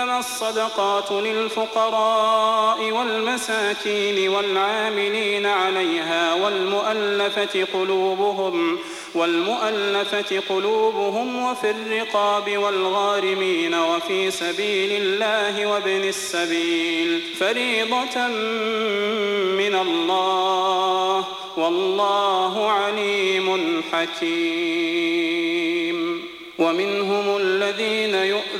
إنما الصدقات للفقراء والمساكين والعاملين عليها والمؤلفة قلوبهم والمؤلفة قلوبهم وفي الرقاب والغارمين وفي سبيل الله وابن السبيل. فريضة من الله والله عليم حكيم. ومنهم الذين يؤذون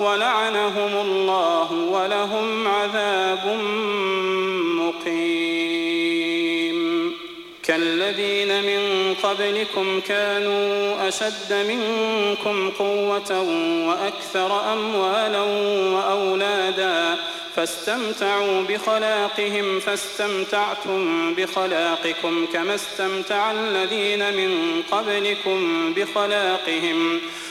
ولعنهم الله ولهم عذاب مقيم. كالذين من قبلكم كانوا أشد منكم قوة وأكثر أموالا وأولادا فاستمتعوا بخلاقهم فاستمتعتم بخلاقكم كما استمتع الذين من قبلكم بخلاقهم